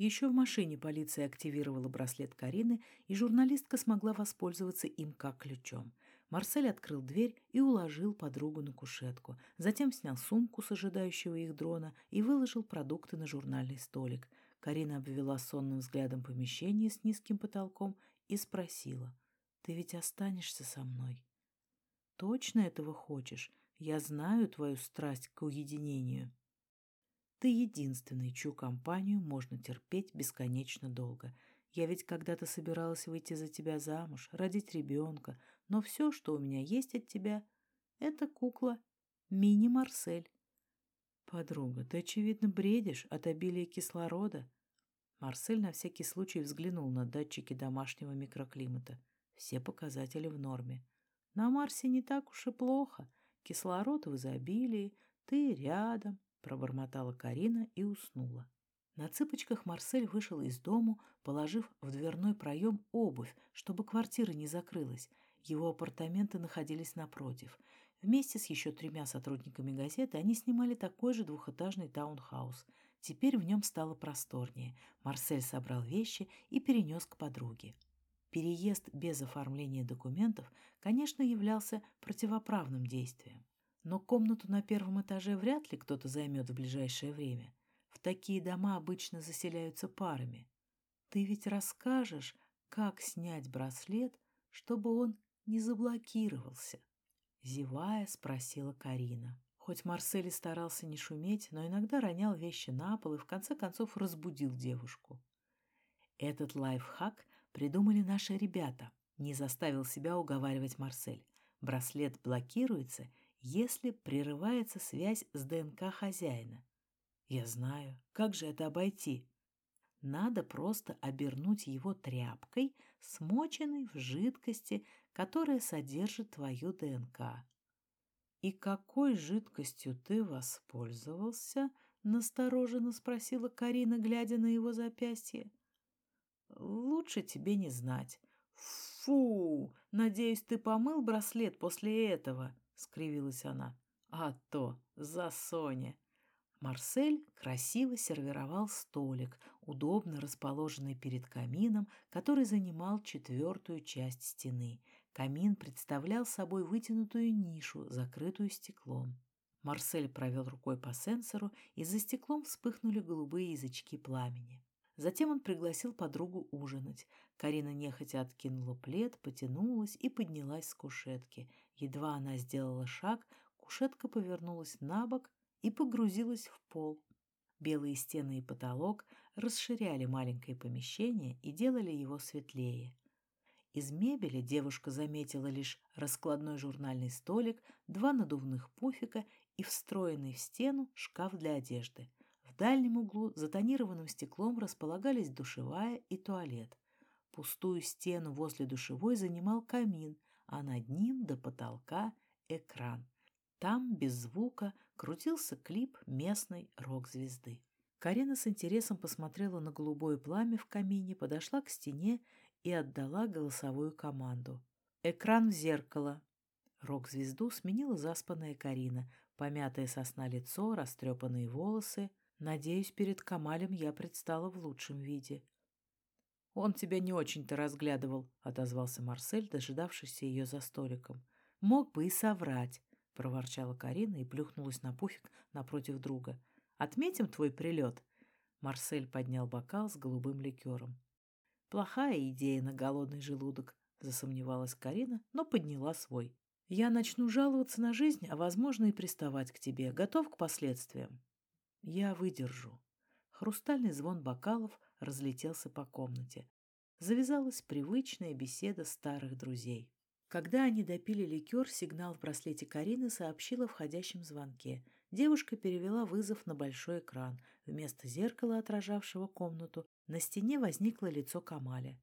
Еще в машине полиция активировала браслет Карины, и журналистка смогла воспользоваться им как ключом. Марсель открыл дверь и уложил подругу на кушетку. Затем снял сумку с ожидающего их дрона и выложил продукты на журнальный столик. Карина обвела сонным взглядом помещение с низким потолком и спросила, «Ты ведь останешься со мной?» «Точно этого хочешь? Я знаю твою страсть к уединению». Ты единственный, чью компанию можно терпеть бесконечно долго. Я ведь когда-то собиралась выйти за тебя замуж, родить ребенка, но все, что у меня есть от тебя, это кукла Мини-Марсель. Подруга, ты, очевидно, бредишь от обилия кислорода. Марсель на всякий случай взглянул на датчики домашнего микроклимата. Все показатели в норме. На Марсе не так уж и плохо. Кислород в изобилии, ты рядом, пробормотала Карина и уснула. На цыпочках Марсель вышел из дому, положив в дверной проем обувь, чтобы квартира не закрылась. Его апартаменты находились напротив. Вместе с еще тремя сотрудниками газеты они снимали такой же двухэтажный таунхаус. Теперь в нем стало просторнее. Марсель собрал вещи и перенес к подруге. Переезд без оформления документов, конечно, являлся противоправным действием. Но комнату на первом этаже вряд ли кто-то займет в ближайшее время. В такие дома обычно заселяются парами. Ты ведь расскажешь, как снять браслет, чтобы он не заблокировался? Зевая, спросила Карина. Хоть Марсель и старался не шуметь, но иногда ронял вещи на пол и в конце концов разбудил девушку. Этот лайфхак придумали наши ребята, не заставил себя уговаривать Марсель. Браслет блокируется, если прерывается связь с ДНК хозяина. Я знаю, как же это обойти? Надо просто обернуть его тряпкой, смоченной в жидкости, которая содержит твою ДНК. «И какой жидкостью ты воспользовался?» — настороженно спросила Карина, глядя на его запястье. «Лучше тебе не знать». «Фу! Надеюсь, ты помыл браслет после этого?» — скривилась она. «А то! За Соня!» Марсель красиво сервировал столик, удобно расположенный перед камином, который занимал четвертую часть стены. Камин представлял собой вытянутую нишу, закрытую стеклом. Марсель провел рукой по сенсору, и за стеклом вспыхнули голубые язычки пламени. Затем он пригласил подругу ужинать. Карина нехотя откинула плед, потянулась и поднялась с кушетки. Едва она сделала шаг, кушетка повернулась на бок и погрузилась в пол. Белые стены и потолок расширяли маленькое помещение и делали его светлее. Из мебели девушка заметила лишь раскладной журнальный столик, два надувных пуфика и встроенный в стену шкаф для одежды. Дальнем углу за тонированным стеклом располагались душевая и туалет. Пустую стену возле душевой занимал камин, а над ним до потолка экран. Там, без звука, крутился клип местной рок-звезды. Карина с интересом посмотрела на голубое пламя в камине, подошла к стене и отдала голосовую команду. «Экран в зеркало!» Рок-звезду сменила заспанная Карина, помятое сосна лицо, растрепанные волосы. Надеюсь, перед Камалем я предстала в лучшем виде. «Он тебя не очень-то разглядывал», — отозвался Марсель, дожидавшийся ее за столиком. «Мог бы и соврать», — проворчала Карина и плюхнулась на пуфик напротив друга. «Отметим твой прилет?» Марсель поднял бокал с голубым ликером. «Плохая идея на голодный желудок», — засомневалась Карина, но подняла свой. «Я начну жаловаться на жизнь, а, возможно, и приставать к тебе. Готов к последствиям?» «Я выдержу». Хрустальный звон бокалов разлетелся по комнате. Завязалась привычная беседа старых друзей. Когда они допили ликер, сигнал в браслете Карины сообщил о входящем звонке. Девушка перевела вызов на большой экран. Вместо зеркала, отражавшего комнату, на стене возникло лицо Камаля.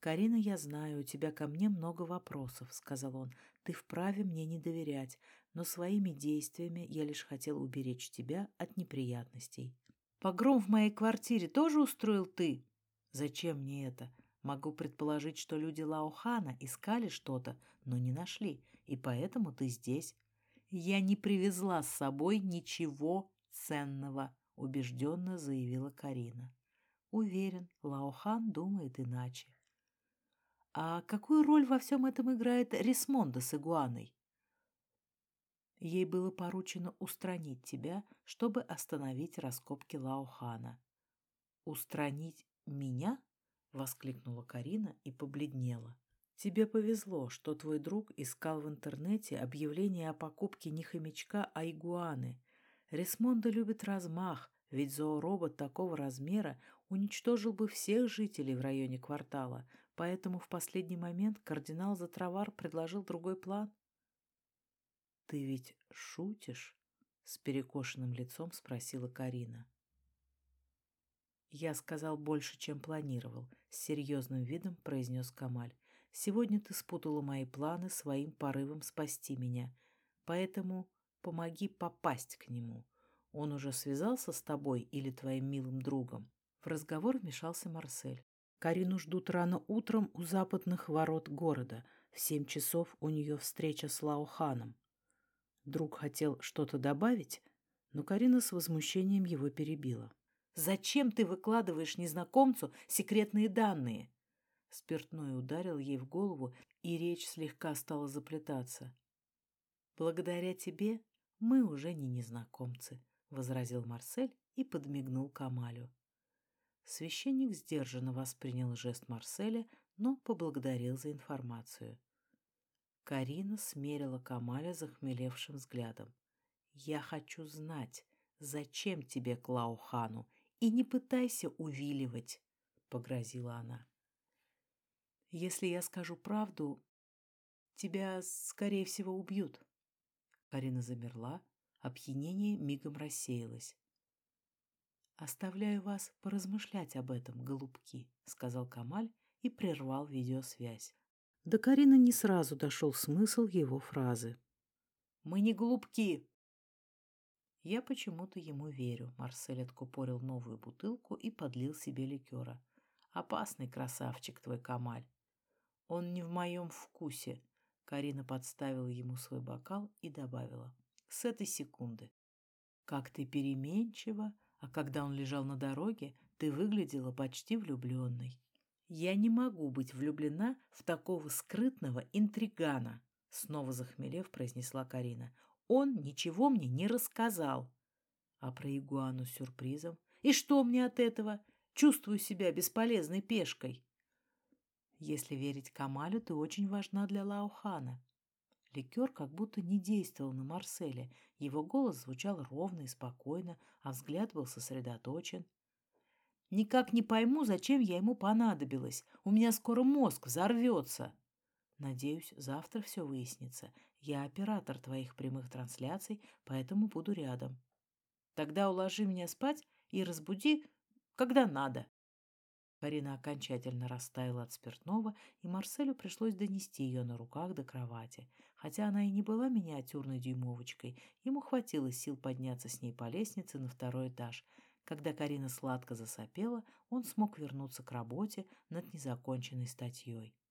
«Карина, я знаю, у тебя ко мне много вопросов», — сказал он. «Ты вправе мне не доверять, но своими действиями я лишь хотел уберечь тебя от неприятностей». Погром в моей квартире тоже устроил ты? Зачем мне это? Могу предположить, что люди Лаохана искали что-то, но не нашли, и поэтому ты здесь. Я не привезла с собой ничего ценного, убежденно заявила Карина. Уверен, Лаохан думает иначе. А какую роль во всем этом играет Рисмонда с игуаной? Ей было поручено устранить тебя, чтобы остановить раскопки Лаохана. «Устранить меня?» — воскликнула Карина и побледнела. «Тебе повезло, что твой друг искал в интернете объявление о покупке не хомячка, а игуаны. Рисмонда любит размах, ведь зооробот такого размера уничтожил бы всех жителей в районе квартала, поэтому в последний момент кардинал Затравар предложил другой план. «Ты ведь шутишь?» — с перекошенным лицом спросила Карина. «Я сказал больше, чем планировал», — с серьезным видом произнес Камаль. «Сегодня ты спутала мои планы своим порывом спасти меня, поэтому помоги попасть к нему. Он уже связался с тобой или твоим милым другом?» В разговор вмешался Марсель. Карину ждут рано утром у западных ворот города. В семь часов у нее встреча с Лаоханом. Друг хотел что-то добавить, но Карина с возмущением его перебила. «Зачем ты выкладываешь незнакомцу секретные данные?» Спиртной ударил ей в голову, и речь слегка стала заплетаться. «Благодаря тебе мы уже не незнакомцы», — возразил Марсель и подмигнул Камалю. Священник сдержанно воспринял жест Марселя, но поблагодарил за информацию. Карина смерила Камаля захмелевшим взглядом. «Я хочу знать, зачем тебе Клаухану, и не пытайся увиливать», — погрозила она. «Если я скажу правду, тебя, скорее всего, убьют». Карина замерла, опьянение мигом рассеялось. «Оставляю вас поразмышлять об этом, голубки», — сказал Камаль и прервал видеосвязь. До Карины не сразу дошел смысл его фразы. «Мы не голубки!» Я почему-то ему верю. Марсель откупорил новую бутылку и подлил себе ликера. Опасный красавчик твой Камаль. Он не в моем вкусе. Карина подставила ему свой бокал и добавила. С этой секунды. Как ты переменчива, а когда он лежал на дороге, ты выглядела почти влюбленной. Я не могу быть влюблена в такого скрытного интригана, снова захмелев, произнесла Карина. Он ничего мне не рассказал. А про игуану с сюрпризом? И что мне от этого? Чувствую себя бесполезной пешкой. Если верить Камалю, ты очень важна для Лаухана. Ликер как будто не действовал на Марселе. Его голос звучал ровно и спокойно, а взгляд был сосредоточен. «Никак не пойму, зачем я ему понадобилась. У меня скоро мозг взорвется». «Надеюсь, завтра все выяснится. Я оператор твоих прямых трансляций, поэтому буду рядом. Тогда уложи меня спать и разбуди, когда надо». Карина окончательно растаяла от спиртного, и Марселю пришлось донести ее на руках до кровати. Хотя она и не была миниатюрной дюймовочкой, ему хватило сил подняться с ней по лестнице на второй этаж. Когда Карина сладко засопела, он смог вернуться к работе над незаконченной статьей.